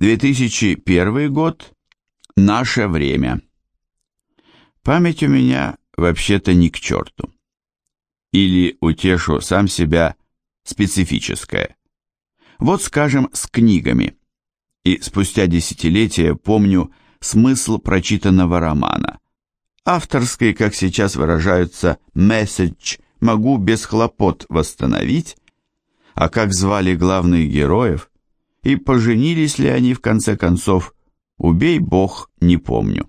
2001 год. Наше время. Память у меня вообще-то не к черту. Или утешу сам себя специфическая. Вот, скажем, с книгами. И спустя десятилетия помню смысл прочитанного романа. Авторский, как сейчас выражаются, месседж могу без хлопот восстановить, а как звали главных героев, и поженились ли они в конце концов, убей бог, не помню.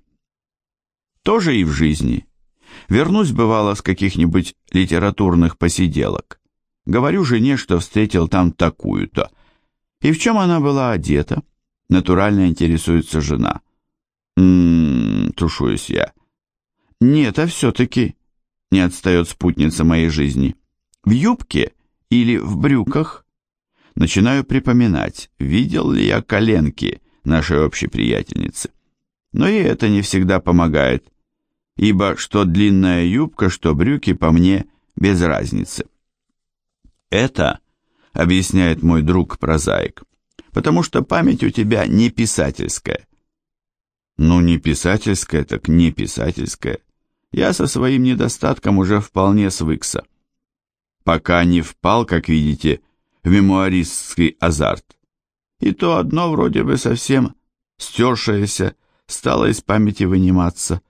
Тоже и в жизни. Вернусь, бывало, с каких-нибудь литературных посиделок. Говорю жене, что встретил там такую-то. И в чем она была одета? Натурально интересуется жена. Ммм, тушуюсь я. Нет, а все-таки, не отстает спутница моей жизни. В юбке или в брюках? Начинаю припоминать, видел ли я коленки нашей общей приятельницы. Но и это не всегда помогает, ибо что длинная юбка, что брюки по мне без разницы. Это, объясняет мой друг-прозаик, потому что память у тебя не писательская. Ну, не писательская, так не писательская. Я со своим недостатком уже вполне свыкся. Пока не впал, как видите, мемуаристский азарт. И то одно вроде бы совсем стершееся стало из памяти выниматься,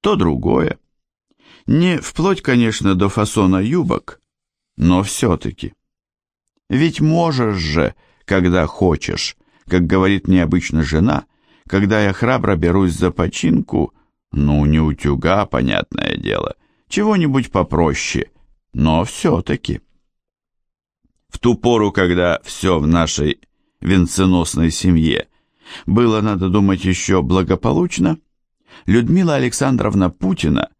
то другое. Не вплоть, конечно, до фасона юбок, но все-таки. Ведь можешь же, когда хочешь, как говорит необычно жена, когда я храбро берусь за починку, ну, не утюга, понятное дело, чего-нибудь попроще, но все-таки. В ту пору, когда все в нашей венценосной семье было, надо думать, еще благополучно, Людмила Александровна Путина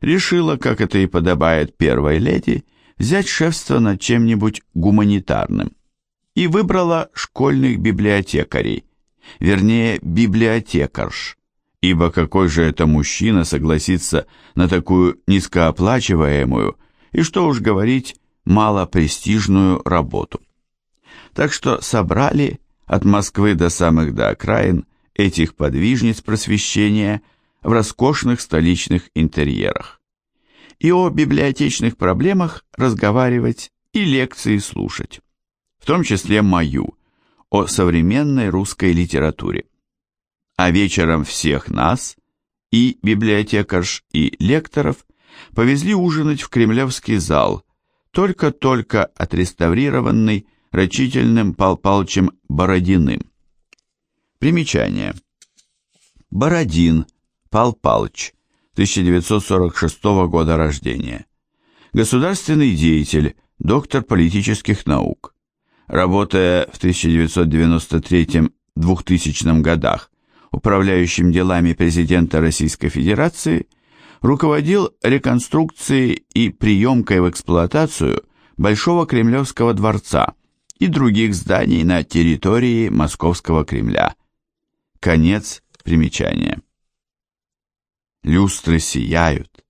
решила, как это и подобает первой леди, взять шефство над чем-нибудь гуманитарным и выбрала школьных библиотекарей, вернее, библиотекарш, ибо какой же это мужчина согласится на такую низкооплачиваемую и, что уж говорить, малопрестижную работу. Так что собрали от Москвы до самых до окраин этих подвижниц просвещения в роскошных столичных интерьерах. И о библиотечных проблемах разговаривать и лекции слушать, в том числе мою, о современной русской литературе. А вечером всех нас, и библиотекарш, и лекторов, повезли ужинать в Кремлевский зал – только-только отреставрированный рачительным Пал Палчем Бородиным. Примечание. Бородин, Пал Палч, 1946 года рождения. Государственный деятель, доктор политических наук. Работая в 1993-2000 годах управляющим делами президента Российской Федерации – руководил реконструкцией и приемкой в эксплуатацию Большого Кремлевского дворца и других зданий на территории Московского Кремля. Конец примечания. Люстры сияют,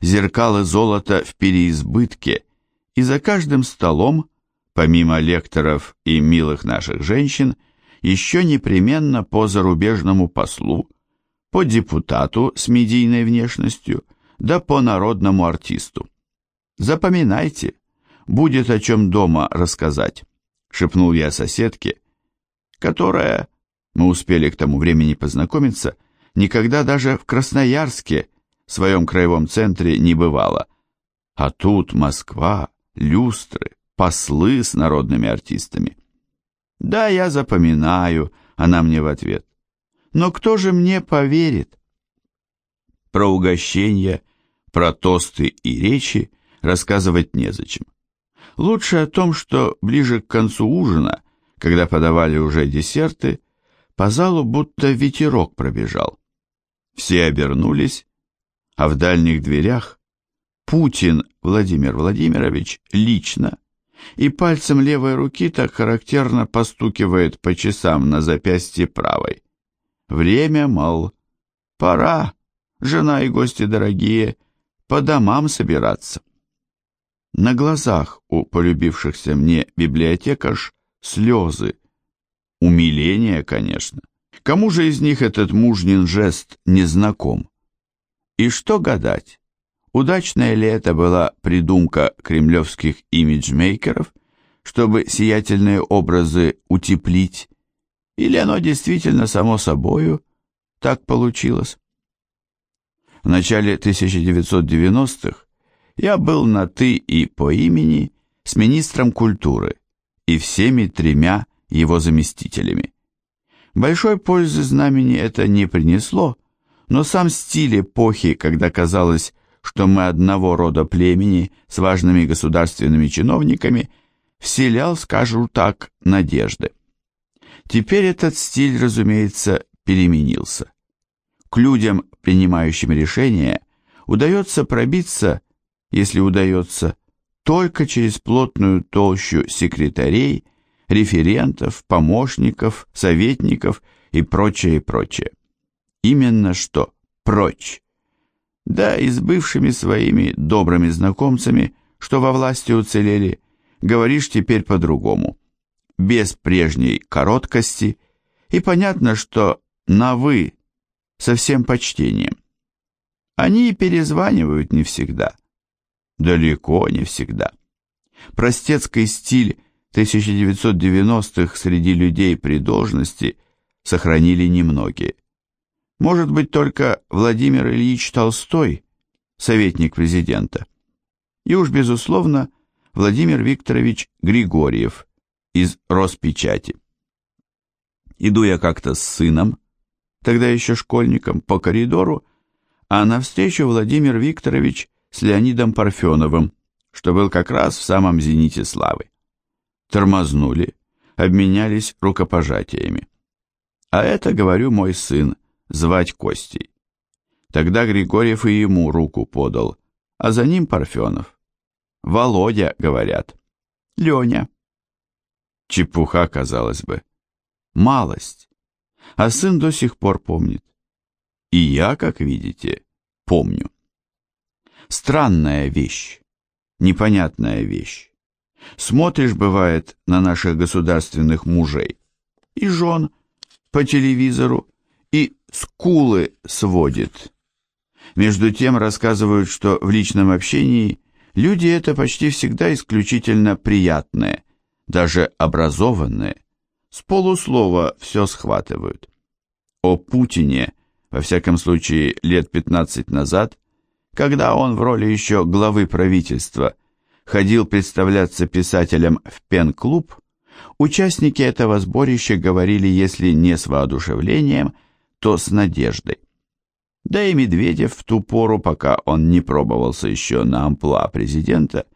зеркалы золота в переизбытке, и за каждым столом, помимо лекторов и милых наших женщин, еще непременно по зарубежному послу, по депутату с медийной внешностью, да по народному артисту. Запоминайте, будет о чем дома рассказать, шепнул я соседке, которая, мы успели к тому времени познакомиться, никогда даже в Красноярске, в своем краевом центре, не бывала. А тут Москва, люстры, послы с народными артистами. Да, я запоминаю, она мне в ответ. Но кто же мне поверит? Про угощения, про тосты и речи рассказывать незачем. Лучше о том, что ближе к концу ужина, когда подавали уже десерты, по залу будто ветерок пробежал. Все обернулись, а в дальних дверях Путин Владимир Владимирович лично и пальцем левой руки так характерно постукивает по часам на запястье правой. Время, мол, пора, жена и гости дорогие, по домам собираться. На глазах у полюбившихся мне библиотекарш слезы. умиление, конечно. Кому же из них этот мужнин жест не знаком? И что гадать? Удачная ли это была придумка кремлевских имиджмейкеров, чтобы сиятельные образы утеплить, или оно действительно само собою так получилось? В начале 1990-х я был на «ты» и по имени с министром культуры и всеми тремя его заместителями. Большой пользы знамени это не принесло, но сам стиль эпохи, когда казалось, что мы одного рода племени с важными государственными чиновниками, вселял, скажу так, надежды. Теперь этот стиль, разумеется, переменился. К людям, принимающим решения, удается пробиться, если удается, только через плотную толщу секретарей, референтов, помощников, советников и прочее, прочее. Именно что прочь. Да и с бывшими своими добрыми знакомцами, что во власти уцелели, говоришь теперь по-другому, без прежней короткости, и понятно, что на «вы» со всем почтением. Они перезванивают не всегда, далеко не всегда. Простецкий стиль 1990-х среди людей при должности сохранили немногие. Может быть, только Владимир Ильич Толстой, советник президента. И уж, безусловно, Владимир Викторович Григорьев из Роспечати. Иду я как-то с сыном, тогда еще школьником, по коридору, а навстречу Владимир Викторович с Леонидом Парфеновым, что был как раз в самом зените славы. Тормознули, обменялись рукопожатиями. А это, говорю, мой сын, звать Костей. Тогда Григорьев и ему руку подал, а за ним Парфенов. Володя, говорят. Леня. Чепуха, казалось бы. Малость. А сын до сих пор помнит. И я, как видите, помню. Странная вещь, непонятная вещь. Смотришь, бывает, на наших государственных мужей и жен по телевизору, и скулы сводит. Между тем рассказывают, что в личном общении люди это почти всегда исключительно приятные, даже образованные, с полуслова все схватывают. О Путине, во всяком случае лет 15 назад, когда он в роли еще главы правительства ходил представляться писателем в пен-клуб, участники этого сборища говорили, если не с воодушевлением, то с надеждой. Да и Медведев в ту пору, пока он не пробовался еще на амплуа президента,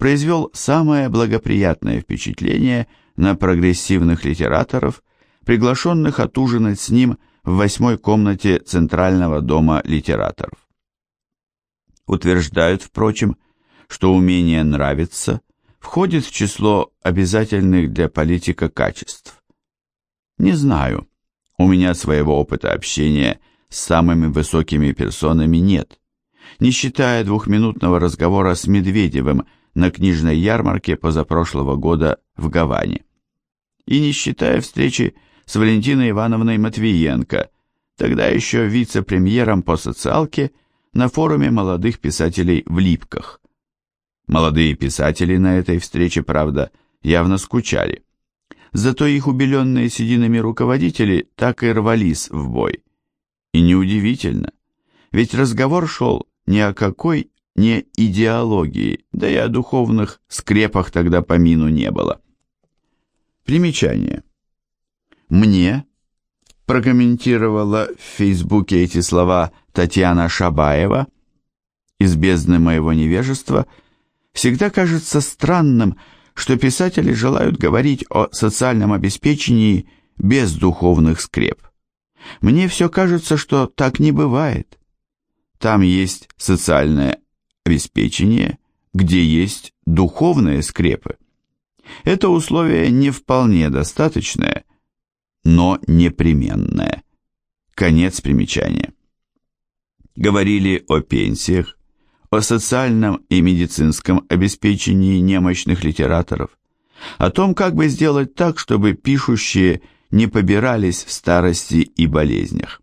произвел самое благоприятное впечатление на прогрессивных литераторов, приглашенных отужинать с ним в восьмой комнате Центрального дома литераторов. Утверждают, впрочем, что умение нравиться входит в число обязательных для политика качеств. Не знаю, у меня своего опыта общения с самыми высокими персонами нет, не считая двухминутного разговора с Медведевым на книжной ярмарке позапрошлого года в Гаване. И не считая встречи с Валентиной Ивановной Матвиенко, тогда еще вице-премьером по социалке на форуме молодых писателей в Липках. Молодые писатели на этой встрече, правда, явно скучали зато их убеленные сединами руководители так и рвались в бой. И неудивительно, ведь разговор шел ни о какой не идеологии, да и о духовных скрепах тогда помину не было. Примечание. Мне прокомментировала в Фейсбуке эти слова Татьяна Шабаева из бездны моего невежества, всегда кажется странным, что писатели желают говорить о социальном обеспечении без духовных скреп. Мне все кажется, что так не бывает. Там есть социальное обеспечение, где есть духовные скрепы. Это условие не вполне достаточное, но непременное. Конец примечания. Говорили о пенсиях, о социальном и медицинском обеспечении немощных литераторов, о том, как бы сделать так, чтобы пишущие не побирались в старости и болезнях.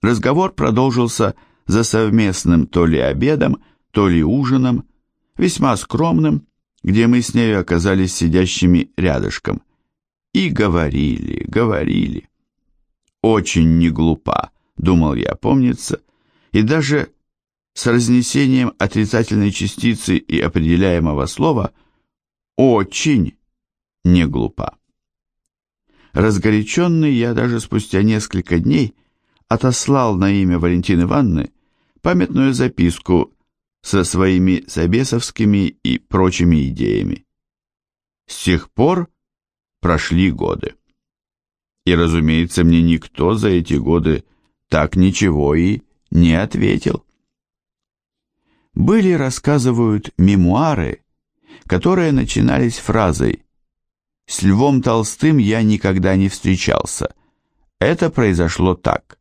Разговор продолжился за совместным то ли обедом, то ли ужином, весьма скромным, где мы с нею оказались сидящими рядышком. И говорили, говорили. Очень не глупа, думал я, помнится, и даже с разнесением отрицательной частицы и определяемого слова очень не глупа. Разгоряченный я даже спустя несколько дней отослал на имя Валентины Ивановны памятную записку со своими собесовскими и прочими идеями. С тех пор прошли годы. И, разумеется, мне никто за эти годы так ничего и не ответил. Были, рассказывают, мемуары, которые начинались фразой «С Львом Толстым я никогда не встречался». Это произошло так.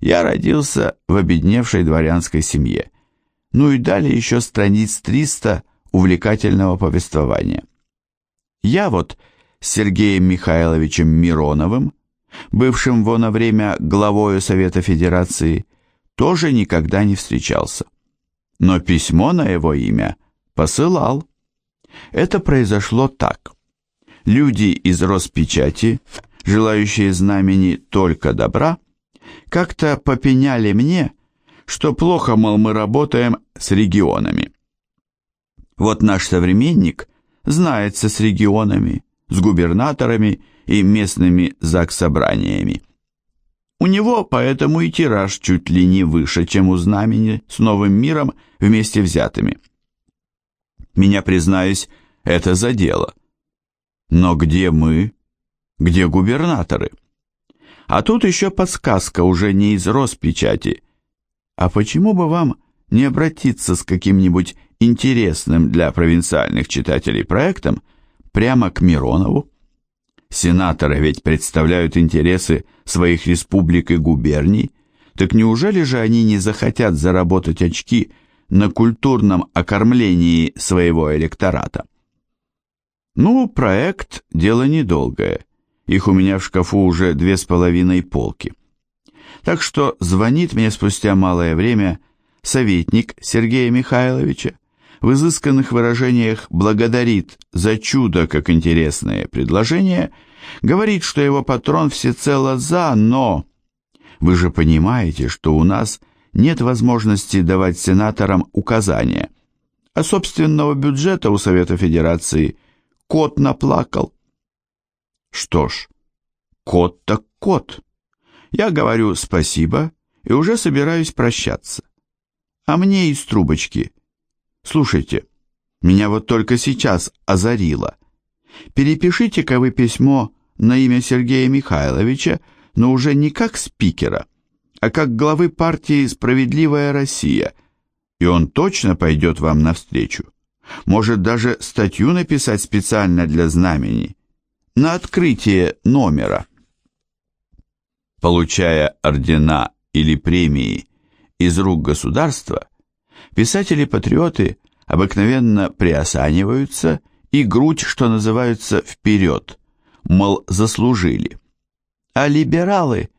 Я родился в обедневшей дворянской семье. Ну и далее еще страниц 300 увлекательного повествования. Я вот с Сергеем Михайловичем Мироновым, бывшим во на время главою Совета Федерации, тоже никогда не встречался. Но письмо на его имя посылал. Это произошло так. Люди из Роспечати, желающие знамени только добра, как-то попеняли мне, что плохо, мол, мы работаем с регионами. Вот наш современник знается с регионами, с губернаторами и местными заксобраниями. У него поэтому и тираж чуть ли не выше, чем у знамени с новым миром вместе взятыми. Меня, признаюсь, это задело. Но где мы? Где губернаторы? А тут еще подсказка уже не из Роспечати, а почему бы вам не обратиться с каким-нибудь интересным для провинциальных читателей проектом прямо к Миронову? Сенаторы ведь представляют интересы своих республик и губерний, так неужели же они не захотят заработать очки на культурном окормлении своего электората? Ну, проект – дело недолгое. Их у меня в шкафу уже две с половиной полки. Так что звонит мне спустя малое время советник Сергея Михайловича, в изысканных выражениях благодарит за чудо как интересное предложение, говорит, что его патрон всецело за, но... Вы же понимаете, что у нас нет возможности давать сенаторам указания, а собственного бюджета у Совета Федерации кот наплакал. Что ж, кот так кот. Я говорю спасибо и уже собираюсь прощаться. А мне из трубочки. Слушайте, меня вот только сейчас озарило. Перепишите-ка вы письмо на имя Сергея Михайловича, но уже не как спикера, а как главы партии «Справедливая Россия», и он точно пойдет вам навстречу. Может даже статью написать специально для знамени, на открытие номера получая ордена или премии из рук государства, писатели-патриоты обыкновенно приосаниваются и грудь, что называется, вперед, мол, заслужили. А либералы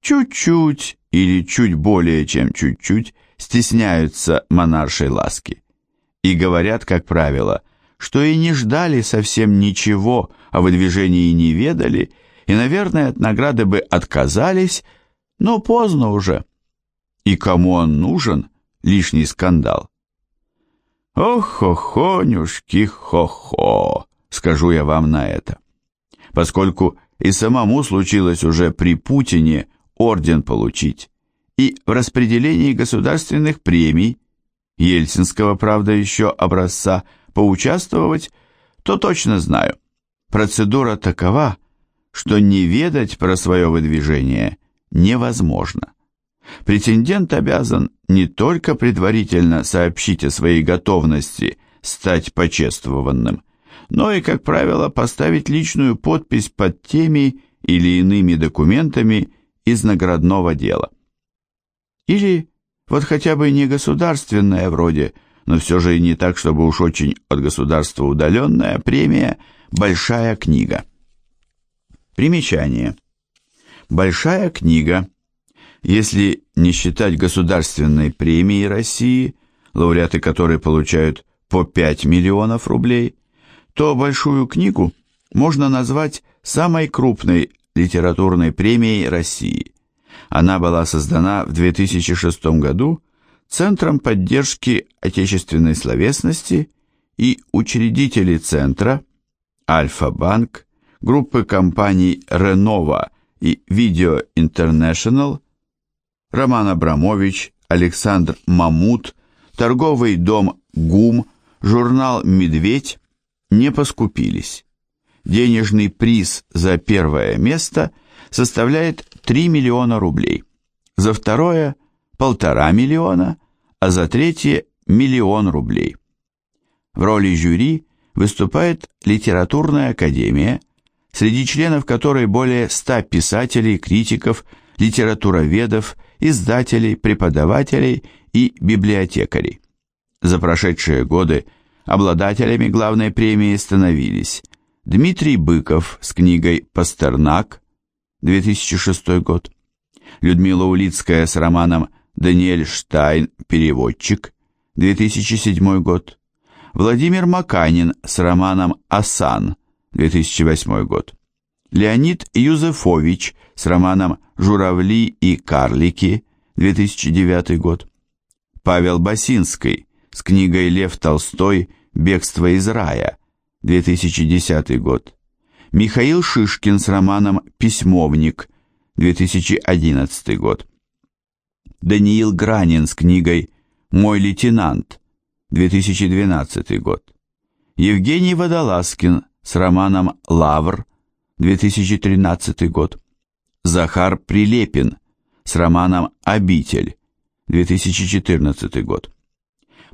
чуть-чуть или чуть более чем чуть-чуть стесняются монаршей ласки и говорят, как правило, что и не ждали совсем ничего, о выдвижении не ведали и, наверное, от награды бы отказались, но поздно уже. И кому он нужен, лишний скандал? Ох-хо-хонюшки, хо-хо, скажу я вам на это. Поскольку и самому случилось уже при Путине орден получить, и в распределении государственных премий, Ельцинского, правда, еще образца, поучаствовать, то точно знаю. Процедура такова, что не ведать про свое выдвижение невозможно. Претендент обязан не только предварительно сообщить о своей готовности стать почествованным, но и, как правило, поставить личную подпись под теми или иными документами из наградного дела. Или вот хотя бы не государственная вроде, но все же и не так, чтобы уж очень от государства удаленная премия «Большая книга». Примечание. Большая книга, если не считать государственной премии России, лауреаты которой получают по 5 миллионов рублей, то большую книгу можно назвать самой крупной литературной премией России. Она была создана в 2006 году Центром поддержки отечественной словесности и учредители центра Альфа-банк, группы компаний Renova и Video International, Роман Абрамович, Александр Мамут, торговый дом ГУМ, журнал «Медведь» не поскупились. Денежный приз за первое место составляет 3 миллиона рублей, за второе – полтора миллиона, а за третье – миллион рублей. В роли жюри выступает Литературная академия, среди членов которой более 100 писателей, критиков, литературоведов, издателей, преподавателей и библиотекарей. За прошедшие годы обладателями главной премии становились Дмитрий Быков с книгой «Пастернак», 2006 год, Людмила Улицкая с романом «Даниэль Штайн. Переводчик», 2007 год, Владимир Маканин с романом «Асан», 2008 год, Леонид Юзефович с романом «Журавли и карлики», 2009 год, Павел Басинский с книгой «Лев Толстой. Бегство из рая», 2010 год, Михаил Шишкин с романом «Письмовник», 2011 год, Даниил Гранин с книгой «Мой лейтенант», 2012 год, Евгений Водолазкин с романом «Лавр», 2013 год, Захар Прилепин с романом «Обитель», 2014 год.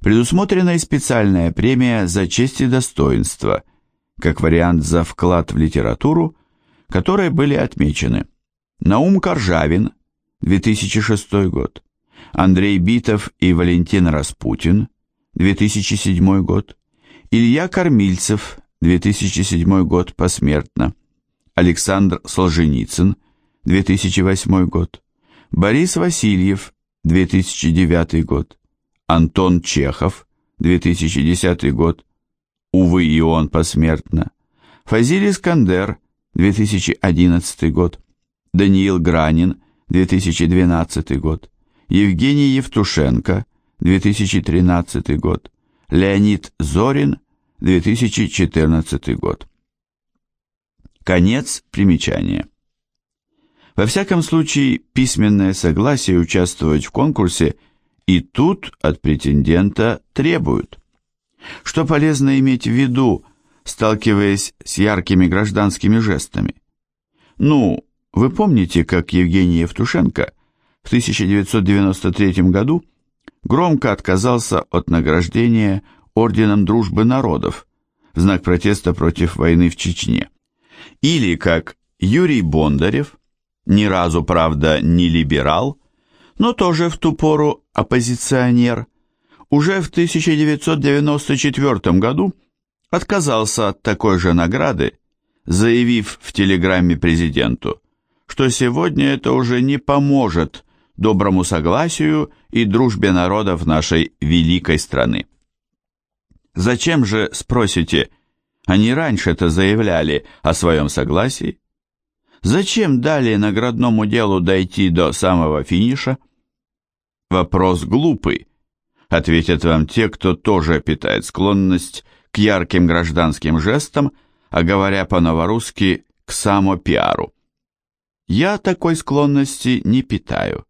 Предусмотрена и специальная премия за честь и достоинство, как вариант за вклад в литературу, которой были отмечены. Наум Коржавин, 2006 год, Андрей Битов и Валентин Распутин, 2007 год, Илья Кормильцев, 2007 год посмертно, Александр Солженицын, 2008 год, Борис Васильев, 2009 год, Антон Чехов, 2010 год, увы, и он посмертно, Фазиль Искандер, 2011 год, Даниил Гранин, 2012 год, Евгений Евтушенко, 2013 год, Леонид Зорин, 2014 год. Конец примечания. Во всяком случае, письменное согласие участвовать в конкурсе и тут от претендента требуют. Что полезно иметь в виду, сталкиваясь с яркими гражданскими жестами? Ну, вы помните, как Евгений Евтушенко в 1993 году громко отказался от награждения Орденом Дружбы Народов в знак протеста против войны в Чечне? Или как Юрий Бондарев ни разу, правда, не либерал, но тоже в ту пору оппозиционер, уже в 1994 году отказался от такой же награды, заявив в телеграмме президенту, что сегодня это уже не поможет доброму согласию и дружбе народов нашей великой страны. Зачем же, спросите, они раньше-то заявляли о своем согласии? Зачем дали наградному делу дойти до самого финиша? Вопрос глупый, ответят вам те, кто тоже питает склонность к ярким гражданским жестам, а говоря по-новорусски, к самопиару. Я такой склонности не питаю.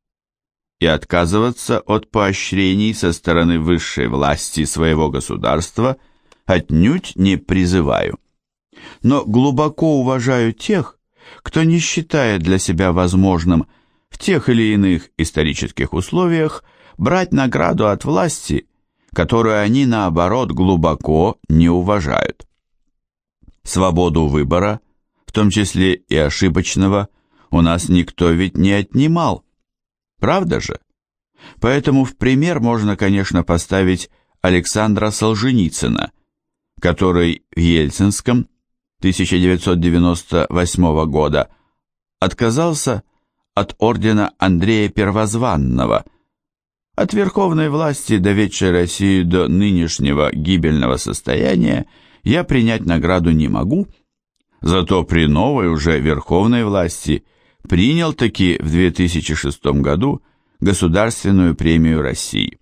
И отказываться от поощрений со стороны высшей власти своего государства отнюдь не призываю. Но глубоко уважаю тех, кто не считает для себя возможным в тех или иных исторических условиях брать награду от власти, которую они, наоборот, глубоко не уважают. Свободу выбора, в том числе и ошибочного, у нас никто ведь не отнимал, правда же? Поэтому в пример можно, конечно, поставить Александра Солженицына, который в Ельцинском 1998 года отказался от ордена Андрея Первозванного. От верховной власти, доведшей Россию до нынешнего гибельного состояния, я принять награду не могу, зато при новой уже верховной власти принял таки в 2006 году Государственную премию России.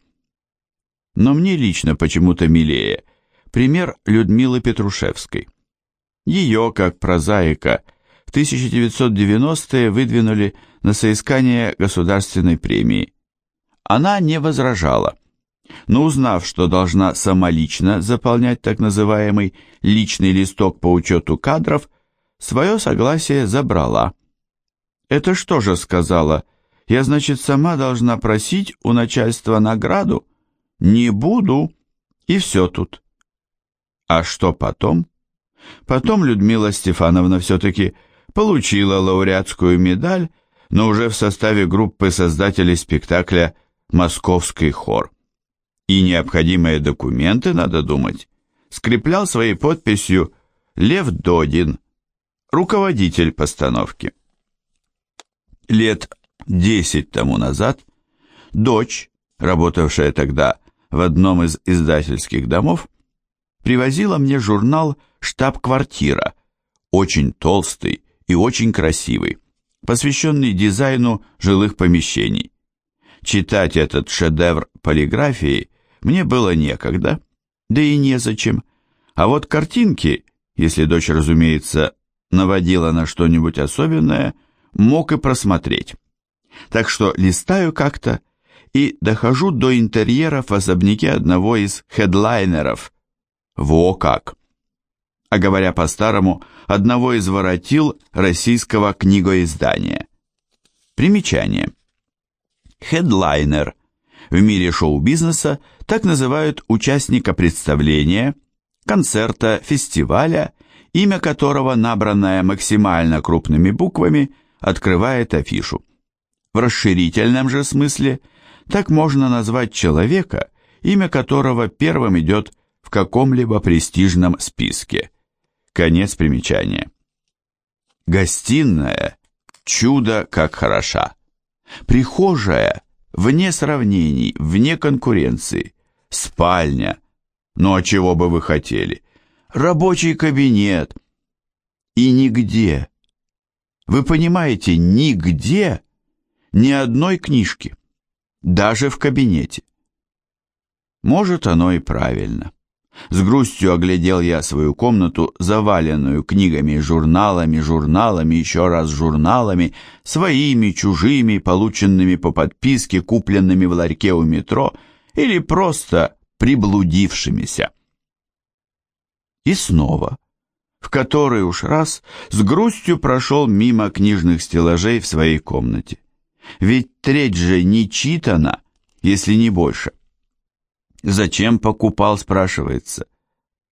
Но мне лично почему-то милее пример Людмилы Петрушевской. Ее, как прозаика, в 1990-е выдвинули на соискание государственной премии. Она не возражала, но узнав, что должна самолично заполнять так называемый личный листок по учету кадров, свое согласие забрала. «Это что же, — сказала, — я, значит, сама должна просить у начальства награду? Не буду, и все тут». А что потом? Потом Людмила Стефановна все-таки получила лауреатскую медаль, но уже в составе группы создателей спектакля «Московский хор». И необходимые документы, надо думать, скреплял своей подписью Лев Додин, руководитель постановки. Лет десять тому назад дочь, работавшая тогда в одном из издательских домов, привозила мне журнал «Штаб-квартира», очень толстый и очень красивый, посвященный дизайну жилых помещений. Читать этот шедевр полиграфии мне было некогда, да и незачем, а вот картинки, если дочь, разумеется, наводила на что-нибудь особенное, мог и просмотреть. Так что листаю как-то и дохожу до интерьеров в особняке одного из хедлайнеров во как! А говоря по-старому, одного из воротил российского книгоиздания. Примечание. Хедлайнер. В мире шоу-бизнеса так называют участника представления, концерта, фестиваля, имя которого, набранное максимально крупными буквами, открывает афишу. В расширительном же смысле так можно назвать человека, имя которого первым идет в каком-либо престижном списке. Конец примечания. Гостиная – чудо как хороша. Прихожая – вне сравнений, вне конкуренции. Спальня – ну а чего бы вы хотели? Рабочий кабинет. И нигде, вы понимаете, нигде ни одной книжки, даже в кабинете. Может, оно и правильно. С грустью оглядел я свою комнату, заваленную книгами, журналами, журналами, еще раз журналами, своими, чужими, полученными по подписке, купленными в ларьке у метро или просто приблудившимися. И снова, в который уж раз, с грустью прошел мимо книжных стеллажей в своей комнате. Ведь треть же не читана, если не больше. Зачем покупал, спрашивается.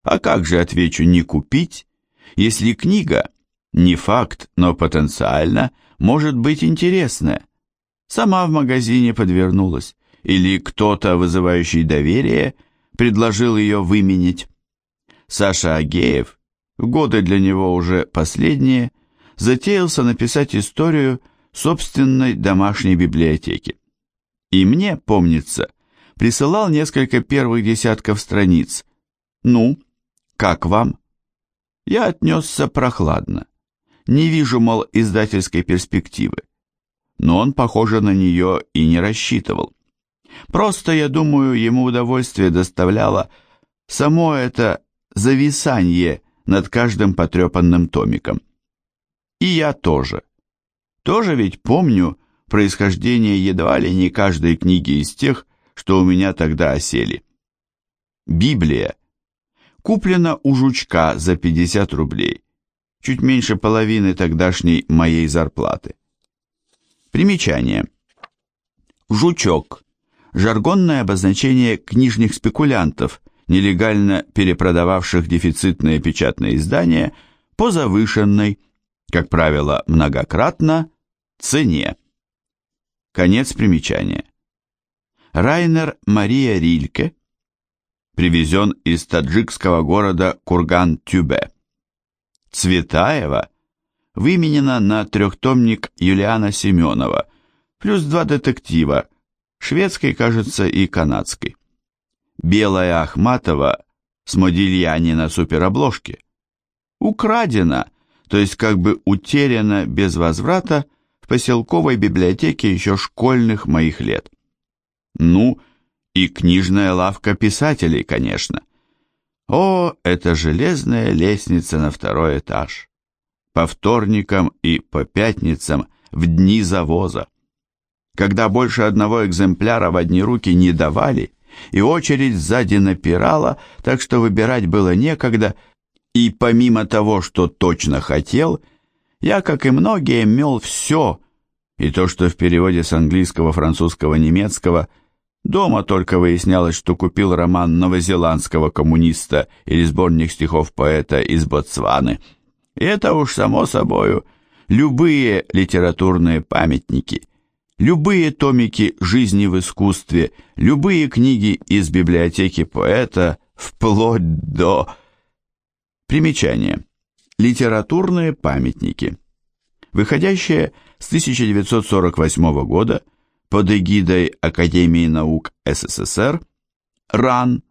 А как же, отвечу, не купить, если книга, не факт, но потенциально, может быть интересная? Сама в магазине подвернулась, или кто-то, вызывающий доверие, предложил ее выменить. Саша Агеев, годы для него уже последние, затеялся написать историю собственной домашней библиотеки. И мне, помнится, присылал несколько первых десятков страниц. «Ну, как вам?» Я отнесся прохладно. Не вижу, мол, издательской перспективы. Но он, похоже, на нее и не рассчитывал. Просто, я думаю, ему удовольствие доставляло само это зависание над каждым потрепанным томиком. И я тоже. Тоже ведь помню происхождение едва ли не каждой книги из тех, что у меня тогда осели. Библия. Куплена у жучка за 50 рублей, чуть меньше половины тогдашней моей зарплаты. Примечание. Жучок. Жаргонное обозначение книжных спекулянтов, нелегально перепродававших дефицитные печатные издания по завышенной, как правило, многократно, цене. Конец примечания. Райнер Мария Рильке привезен из таджикского города Курган-Тюбе. Цветаева выменена на трехтомник Юлиана Семенова, плюс два детектива, шведской, кажется, и канадской. Белая Ахматова с Модильяни на суперобложке. Украдена, то есть как бы утеряна без возврата в поселковой библиотеке еще школьных моих лет. Ну, и книжная лавка писателей, конечно. О, это железная лестница на второй этаж. По вторникам и по пятницам в дни завоза. Когда больше одного экземпляра в одни руки не давали, и очередь сзади напирала, так что выбирать было некогда, и помимо того, что точно хотел, я, как и многие, мел все, и то, что в переводе с английского, французского, немецкого – Дома только выяснялось, что купил роман новозеландского коммуниста или сборник стихов поэта из Ботсваны. И это уж само собою. Любые литературные памятники, любые томики жизни в искусстве, любые книги из библиотеки поэта, вплоть до... Примечание. Литературные памятники. Выходящие с 1948 года – под эгидой Академии наук СССР «РАН»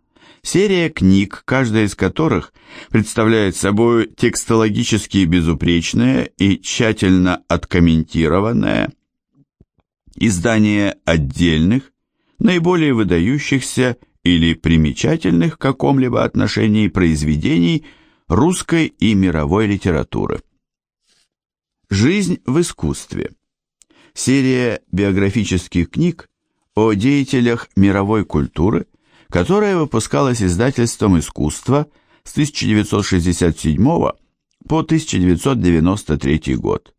серия книг, каждая из которых представляет собой текстологически безупречное и тщательно откомментированное издание отдельных, наиболее выдающихся или примечательных в каком-либо отношении произведений русской и мировой литературы. Жизнь в искусстве серия биографических книг о деятелях мировой культуры, которая выпускалась издательством «Искусство» с 1967 по 1993 год.